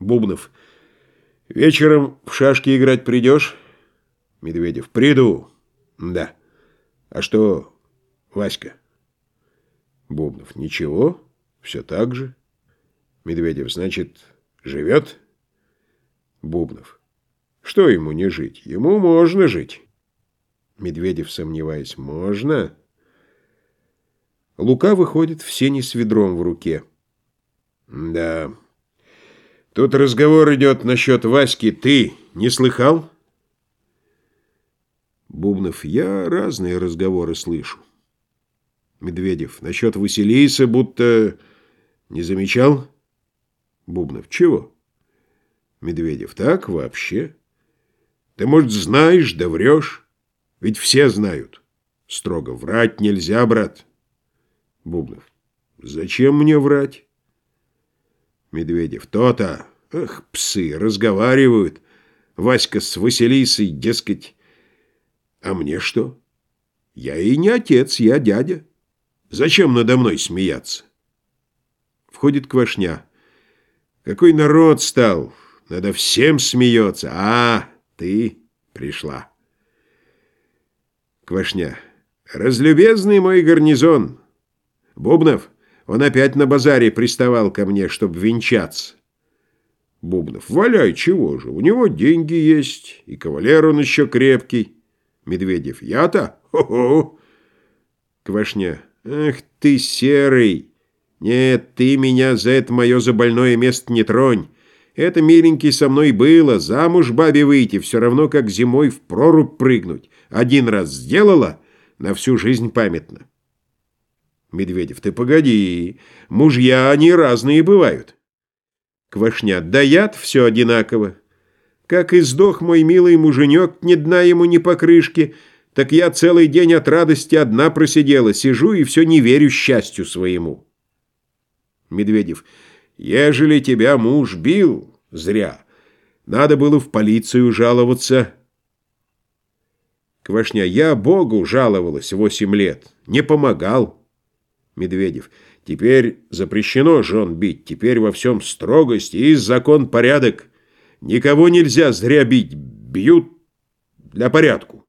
Бубнов. Вечером в шашки играть придешь? Медведев. Приду. Да. А что, Васька? Бубнов. Ничего, все так же. Медведев. Значит, живет? Бубнов. Что ему не жить? Ему можно жить. Медведев, сомневаясь, можно? Лука выходит в сени с ведром в руке. Да. Тут разговор идет насчет Васьки. Ты не слыхал? Бубнов. Я разные разговоры слышу. Медведев. Насчет Василисы будто не замечал? Бубнов. Чего? Медведев. Так вообще. Ты, может, знаешь, да врешь. Ведь все знают. Строго. Врать нельзя, брат. Бубнов. Зачем мне врать? Медведев. То-то. Эх, псы, разговаривают. Васька с Василисой, дескать. А мне что? Я и не отец, я дядя. Зачем надо мной смеяться? Входит Квашня. Какой народ стал! Надо всем смеется. А, ты пришла. Квашня. Разлюбезный мой гарнизон. Бубнов, он опять на базаре приставал ко мне, чтобы венчаться. Бубнов. Валяй, чего же, у него деньги есть, и кавалер он еще крепкий. Медведев. Я-то? Хо-хо. Квашня. Ах ты серый. Нет, ты меня за это мое забольное место не тронь. Это, миленький, со мной было. Замуж бабе выйти, все равно, как зимой в прорубь прыгнуть. Один раз сделала, на всю жизнь памятно. Медведев. Ты погоди, мужья они разные бывают. Квашня. Да яд все одинаково. Как и сдох мой милый муженек, ни дна ему, ни покрышки, так я целый день от радости одна просидела, сижу и все не верю счастью своему. Медведев. Ежели тебя муж бил, зря. Надо было в полицию жаловаться. Квашня. Я Богу жаловалась восемь лет. Не помогал. Медведев. Теперь запрещено жен бить, теперь во всем строгость и закон порядок. Никого нельзя зря бить, бьют для порядку.